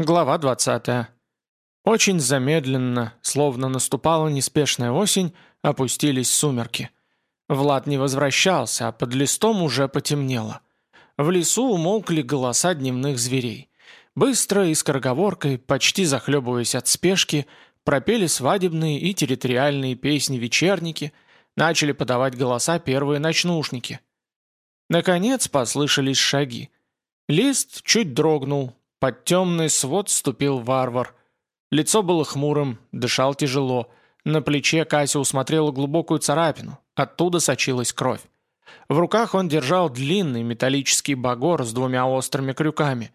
Глава 20. Очень замедленно, словно наступала неспешная осень, опустились сумерки. Влад не возвращался, а под листом уже потемнело. В лесу умолкли голоса дневных зверей. Быстро и скороговоркой, почти захлебываясь от спешки, пропели свадебные и территориальные песни вечерники, начали подавать голоса первые ночнушники. Наконец послышались шаги. Лист чуть дрогнул, под темный свод ступил варвар. Лицо было хмурым, дышал тяжело. На плече Кася усмотрела глубокую царапину. Оттуда сочилась кровь. В руках он держал длинный металлический багор с двумя острыми крюками.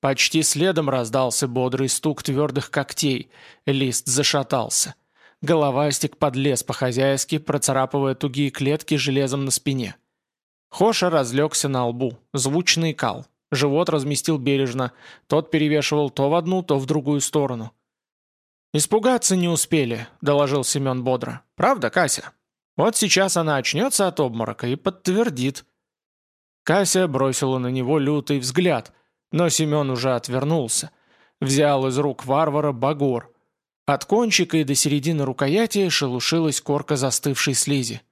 Почти следом раздался бодрый стук твердых когтей. Лист зашатался. Головастик подлез по-хозяйски, процарапывая тугие клетки железом на спине. Хоша разлегся на лбу, звучный кал. Живот разместил бережно. Тот перевешивал то в одну, то в другую сторону. «Испугаться не успели», — доложил Семен бодро. «Правда, Кася? Вот сейчас она очнется от обморока и подтвердит». Кася бросила на него лютый взгляд, но Семен уже отвернулся. Взял из рук варвара багор. От кончика и до середины рукояти шелушилась корка застывшей слизи.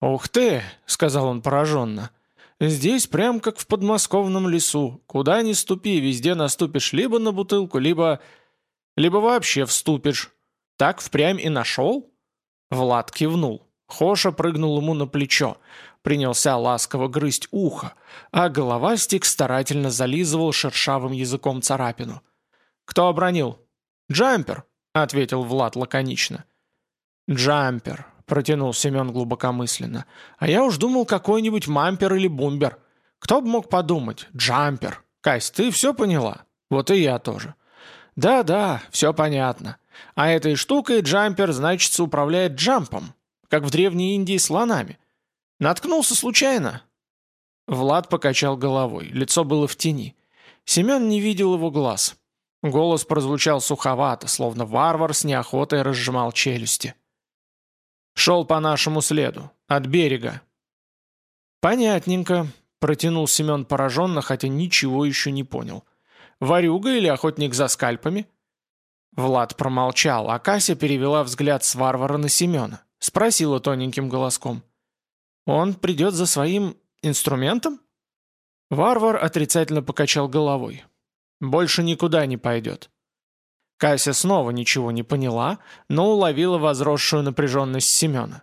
«Ух ты!» — сказал он пораженно. Здесь прям как в подмосковном лесу. Куда ни ступи, везде наступишь либо на бутылку, либо... Либо вообще вступишь. Так впрямь и нашел?» Влад кивнул. Хоша прыгнул ему на плечо. Принялся ласково грызть ухо, а головастик старательно зализывал шершавым языком царапину. «Кто обронил?» «Джампер», — ответил Влад лаконично. «Джампер», протянул Семен глубокомысленно. «А я уж думал, какой-нибудь мампер или бумбер. Кто бы мог подумать? Джампер. Кась, ты все поняла? Вот и я тоже». «Да-да, все понятно. А этой штукой джампер, значит, управляет джампом, как в Древней Индии слонами. Наткнулся случайно?» Влад покачал головой, лицо было в тени. Семен не видел его глаз. Голос прозвучал суховато, словно варвар с неохотой разжимал челюсти. Шел по нашему следу. От берега». «Понятненько», — протянул Семен пораженно, хотя ничего еще не понял. «Варюга или охотник за скальпами?» Влад промолчал, а Кася перевела взгляд с варвара на Семена. Спросила тоненьким голоском. «Он придет за своим инструментом?» Варвар отрицательно покачал головой. «Больше никуда не пойдет. Кася снова ничего не поняла, но уловила возросшую напряженность Семена.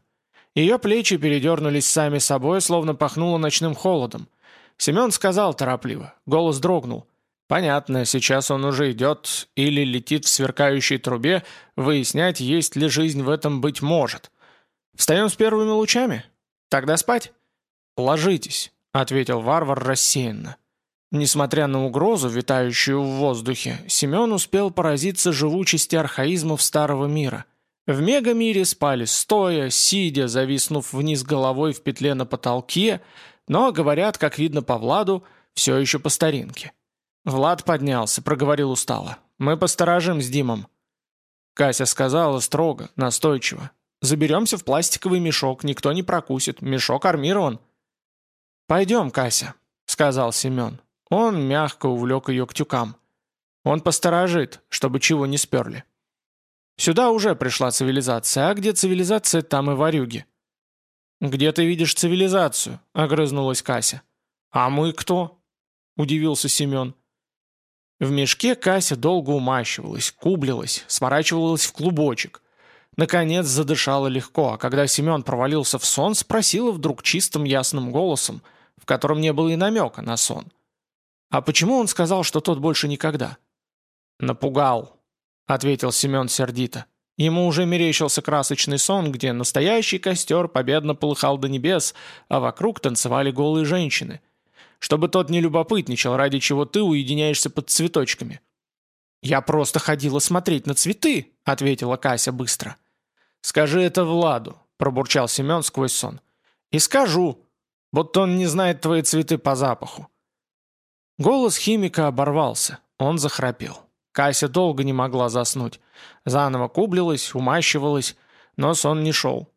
Ее плечи передернулись сами собой, словно пахнуло ночным холодом. Семен сказал торопливо, голос дрогнул. «Понятно, сейчас он уже идет или летит в сверкающей трубе, выяснять, есть ли жизнь в этом быть может. Встаем с первыми лучами? Тогда спать?» «Ложитесь», — ответил варвар рассеянно. Несмотря на угрозу, витающую в воздухе, Семен успел поразиться живучести архаизмов старого мира. В мегамире спали стоя, сидя, зависнув вниз головой в петле на потолке, но, говорят, как видно по Владу, все еще по старинке. Влад поднялся, проговорил устало. «Мы посторожим с Димом». Кася сказала строго, настойчиво. «Заберемся в пластиковый мешок, никто не прокусит, мешок армирован». «Пойдем, Кася», — сказал Семен. Он мягко увлек ее к тюкам. Он посторожит, чтобы чего не сперли. Сюда уже пришла цивилизация, а где цивилизация, там и варюги. «Где ты видишь цивилизацию?» — огрызнулась Кася. «А мы кто?» — удивился Семен. В мешке Кася долго умащивалась, кублилась, сворачивалась в клубочек. Наконец задышала легко, а когда Семен провалился в сон, спросила вдруг чистым ясным голосом, в котором не было и намека на сон — «А почему он сказал, что тот больше никогда?» «Напугал», — ответил Семен сердито. Ему уже мерещился красочный сон, где настоящий костер победно полыхал до небес, а вокруг танцевали голые женщины. Чтобы тот не любопытничал, ради чего ты уединяешься под цветочками. «Я просто ходила смотреть на цветы», — ответила Кася быстро. «Скажи это Владу», — пробурчал Семен сквозь сон. «И скажу, будто он не знает твои цветы по запаху. Голос химика оборвался, он захрапел. Кася долго не могла заснуть. Заново кублилась, умащивалась, но сон не шел.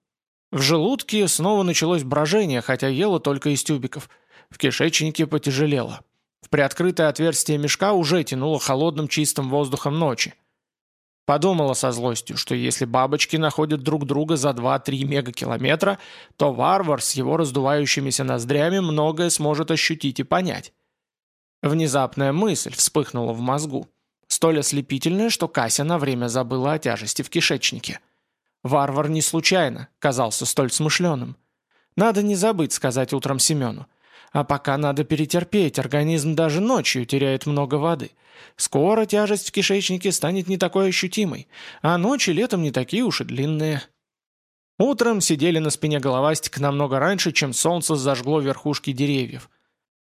В желудке снова началось брожение, хотя ела только из тюбиков. В кишечнике потяжелело. В приоткрытое отверстие мешка уже тянуло холодным чистым воздухом ночи. Подумала со злостью, что если бабочки находят друг друга за 2-3 мегакилометра, то варвар с его раздувающимися ноздрями многое сможет ощутить и понять. Внезапная мысль вспыхнула в мозгу. Столь ослепительная, что Кася на время забыла о тяжести в кишечнике. Варвар не случайно казался столь смышленым. Надо не забыть сказать утром Семену. А пока надо перетерпеть, организм даже ночью теряет много воды. Скоро тяжесть в кишечнике станет не такой ощутимой, а ночи летом не такие уж и длинные. Утром сидели на спине головастик намного раньше, чем солнце зажгло верхушки деревьев.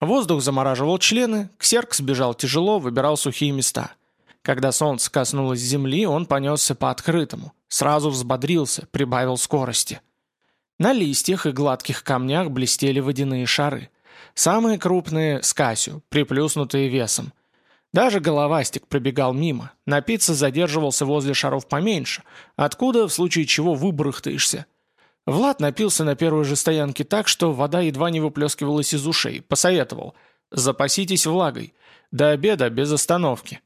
Воздух замораживал члены, ксеркс бежал тяжело, выбирал сухие места. Когда солнце коснулось земли, он понесся по открытому, сразу взбодрился, прибавил скорости. На листьях и гладких камнях блестели водяные шары. Самые крупные – скасю, приплюснутые весом. Даже головастик пробегал мимо, напиться задерживался возле шаров поменьше, откуда, в случае чего, выбрыхтаешься. Влад напился на первой же стоянке так, что вода едва не выплескивалась из ушей, посоветовал «запаситесь влагой, до обеда без остановки».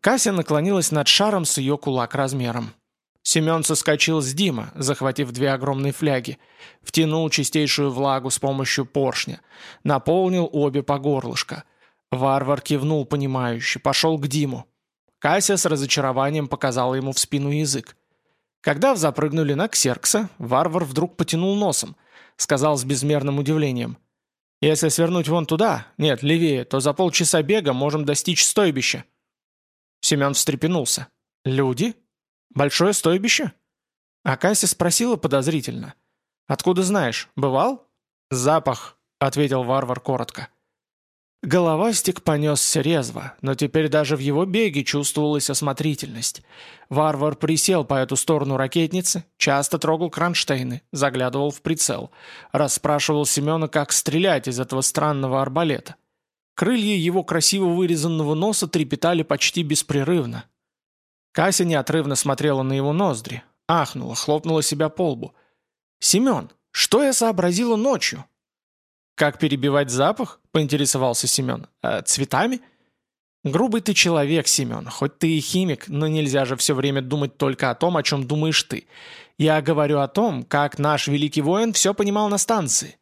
Кася наклонилась над шаром с ее кулак размером. Семен соскочил с Дима, захватив две огромные фляги, втянул чистейшую влагу с помощью поршня, наполнил обе по горлышко. Варвар кивнул понимающе, пошел к Диму. Кася с разочарованием показала ему в спину язык. Когда запрыгнули на Ксеркса, варвар вдруг потянул носом, сказал с безмерным удивлением. «Если свернуть вон туда, нет, левее, то за полчаса бега можем достичь стойбища». Семен встрепенулся. «Люди? Большое стойбище?» А Кася спросила подозрительно. «Откуда знаешь? Бывал?» «Запах», — ответил варвар коротко. Головастик понесся резво, но теперь даже в его беге чувствовалась осмотрительность. Варвар присел по эту сторону ракетницы, часто трогал кронштейны, заглядывал в прицел, расспрашивал Семена, как стрелять из этого странного арбалета. Крылья его красиво вырезанного носа трепетали почти беспрерывно. Кася неотрывно смотрела на его ноздри, ахнула, хлопнула себя по лбу. «Семен, что я сообразила ночью?» «Как перебивать запах?» — поинтересовался Семен. «А цветами?» «Грубый ты человек, Семен, хоть ты и химик, но нельзя же все время думать только о том, о чем думаешь ты. Я говорю о том, как наш великий воин все понимал на станции».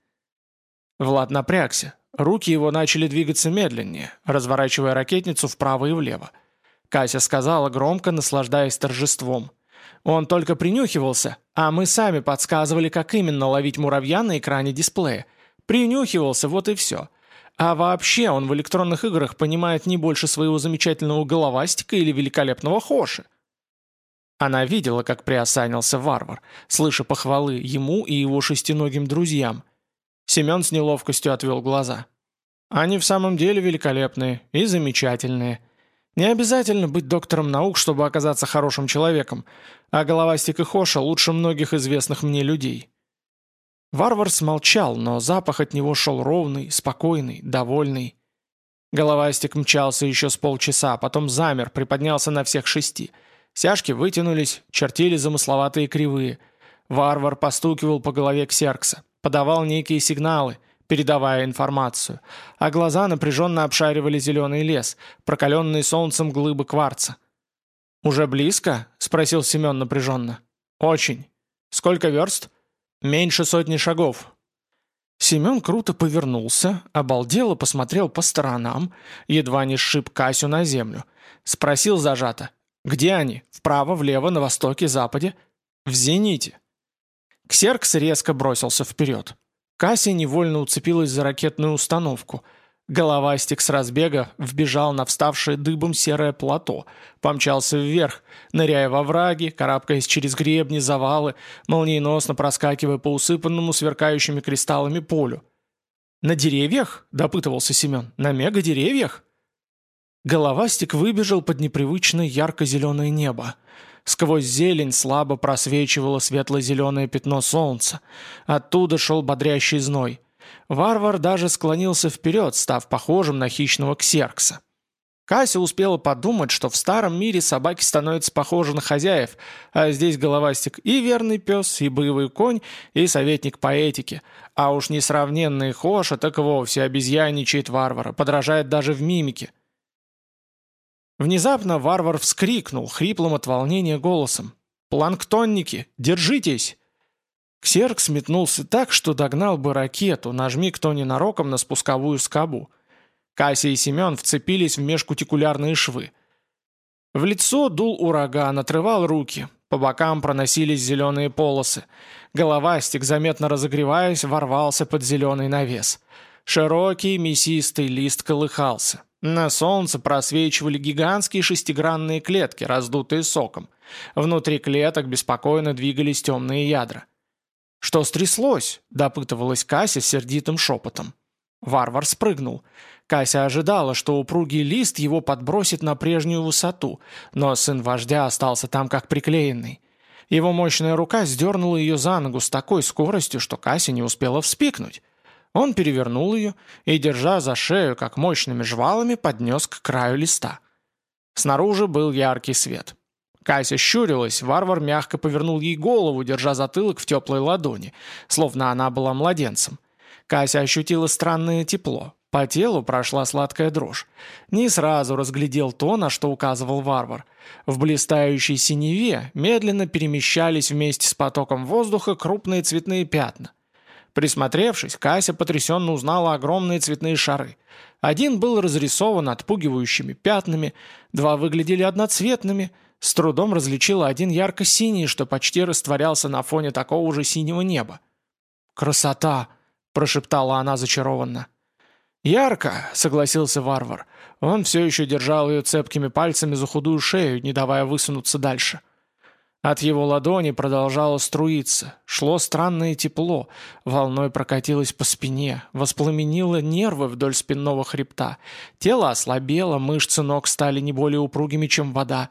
Влад напрягся, Руки его начали двигаться медленнее, разворачивая ракетницу вправо и влево. Кася сказала громко, наслаждаясь торжеством. Он только принюхивался, а мы сами подсказывали, как именно ловить муравья на экране дисплея. Принюхивался, вот и все. А вообще он в электронных играх понимает не больше своего замечательного головастика или великолепного Хоши. Она видела, как приосанился варвар, слыша похвалы ему и его шестиногим друзьям, Семен с неловкостью отвел глаза. «Они в самом деле великолепные и замечательные. Не обязательно быть доктором наук, чтобы оказаться хорошим человеком, а головастик и Хоша лучше многих известных мне людей». Варвар смолчал, но запах от него шел ровный, спокойный, довольный. Головастик мчался еще с полчаса, потом замер, приподнялся на всех шести. Сяжки вытянулись, чертили замысловатые кривые. Варвар постукивал по голове Ксеркса подавал некие сигналы, передавая информацию, а глаза напряженно обшаривали зеленый лес, прокаленный солнцем глыбы кварца. «Уже близко?» — спросил Семен напряженно. «Очень. Сколько верст?» «Меньше сотни шагов». Семен круто повернулся, обалдело посмотрел по сторонам, едва не сшиб Касю на землю. Спросил зажато. «Где они? Вправо, влево, на востоке, западе?» «В зените». Ксеркс резко бросился вперед. Касси невольно уцепилась за ракетную установку. Головастик с разбега вбежал на вставшее дыбом серое плато, помчался вверх, ныряя во враги, карабкаясь через гребни, завалы, молниеносно проскакивая по усыпанному сверкающими кристаллами полю. «На деревьях?» – допытывался Семен. «На мега-деревьях?» Головастик выбежал под непривычное ярко-зеленое небо. Сквозь зелень слабо просвечивало светло-зеленое пятно солнца. Оттуда шел бодрящий зной. Варвар даже склонился вперед, став похожим на хищного ксеркса. Кася успела подумать, что в старом мире собаки становятся похожи на хозяев, а здесь головастик и верный пес, и боевой конь, и советник по этике. А уж несравненный Хоша так вовсе обезьяничает варвара, подражает даже в мимике. Внезапно варвар вскрикнул, хриплым от волнения голосом. «Планктонники, держитесь!» Ксерк сметнулся так, что догнал бы ракету, нажми кто ненароком на спусковую скобу. Кася и Семен вцепились в межкутикулярные швы. В лицо дул ураган, отрывал руки. По бокам проносились зеленые полосы. Головастик, заметно разогреваясь, ворвался под зеленый навес. Широкий мясистый лист колыхался. На солнце просвечивали гигантские шестигранные клетки, раздутые соком. Внутри клеток беспокойно двигались темные ядра. «Что стряслось?» – допытывалась Кася сердитым шепотом. Варвар спрыгнул. Кася ожидала, что упругий лист его подбросит на прежнюю высоту, но сын вождя остался там как приклеенный. Его мощная рука сдернула ее за ногу с такой скоростью, что Кася не успела вспикнуть. Он перевернул ее и, держа за шею, как мощными жвалами, поднес к краю листа. Снаружи был яркий свет. Кася щурилась, варвар мягко повернул ей голову, держа затылок в теплой ладони, словно она была младенцем. Кася ощутила странное тепло, по телу прошла сладкая дрожь. Не сразу разглядел то, на что указывал варвар. В блистающей синеве медленно перемещались вместе с потоком воздуха крупные цветные пятна. Присмотревшись, Кася потрясенно узнала огромные цветные шары. Один был разрисован отпугивающими пятнами, два выглядели одноцветными, с трудом различила один ярко-синий, что почти растворялся на фоне такого же синего неба. «Красота!» – прошептала она зачарованно. «Ярко», — согласился варвар. Он все еще держал ее цепкими пальцами за худую шею, не давая высунуться дальше. От его ладони продолжало струиться, шло странное тепло, волной прокатилось по спине, воспламенило нервы вдоль спинного хребта. Тело ослабело, мышцы ног стали не более упругими, чем вода.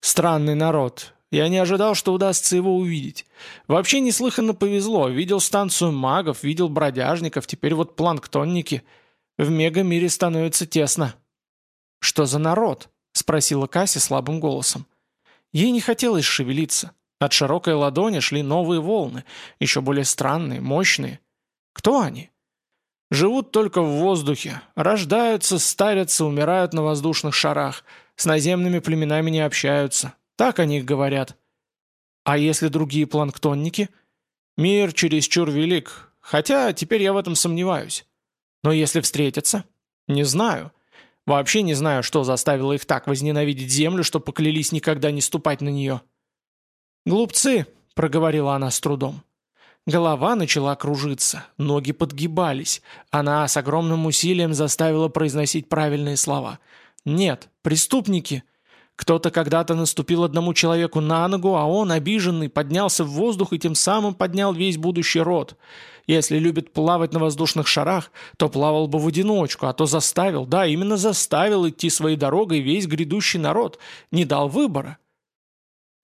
Странный народ. Я не ожидал, что удастся его увидеть. Вообще неслыханно повезло. Видел станцию магов, видел бродяжников, теперь вот планктонники — в мегамире становится тесно». «Что за народ?» — спросила Кася слабым голосом. Ей не хотелось шевелиться. От широкой ладони шли новые волны, еще более странные, мощные. Кто они? Живут только в воздухе, рождаются, старятся, умирают на воздушных шарах, с наземными племенами не общаются. Так о них говорят. А если другие планктонники? Мир чересчур велик, хотя теперь я в этом сомневаюсь. Но если встретятся? Не знаю. Вообще не знаю, что заставило их так возненавидеть землю, что поклялись никогда не ступать на нее. «Глупцы», — проговорила она с трудом. Голова начала кружиться, ноги подгибались. Она с огромным усилием заставила произносить правильные слова. «Нет, преступники. Кто-то когда-то наступил одному человеку на ногу, а он, обиженный, поднялся в воздух и тем самым поднял весь будущий род. Если любит плавать на воздушных шарах, то плавал бы в одиночку, а то заставил, да, именно заставил идти своей дорогой весь грядущий народ, не дал выбора.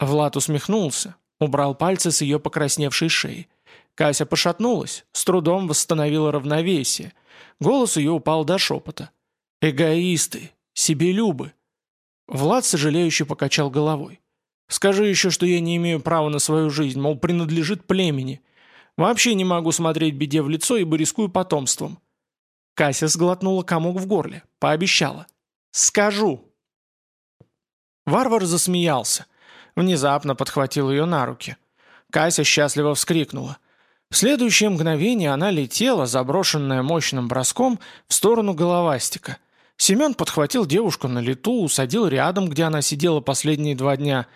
Влад усмехнулся, убрал пальцы с ее покрасневшей шеи. Кася пошатнулась, с трудом восстановила равновесие. Голос ее упал до шепота. «Эгоисты, себелюбы, Влад сожалеюще покачал головой. «Скажи еще, что я не имею права на свою жизнь, мол, принадлежит племени. Вообще не могу смотреть беде в лицо, ибо рискую потомством». Кася сглотнула комок в горле, пообещала. «Скажу». Варвар засмеялся. Внезапно подхватил ее на руки. Кася счастливо вскрикнула. В следующее мгновение она летела, заброшенная мощным броском, в сторону головастика – Семен подхватил девушку на лету, усадил рядом, где она сидела последние два дня.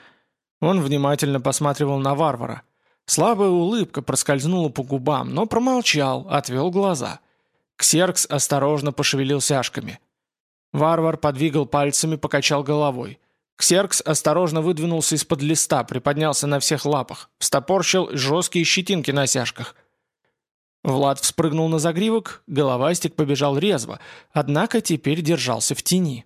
Он внимательно посматривал на варвара. Слабая улыбка проскользнула по губам, но промолчал, отвел глаза. Ксеркс осторожно пошевелил сяжками. Варвар подвигал пальцами, покачал головой. Ксеркс осторожно выдвинулся из-под листа, приподнялся на всех лапах, встопорщил жесткие щетинки на сяжках – Влад вспрыгнул на загривок, головастик побежал резво, однако теперь держался в тени.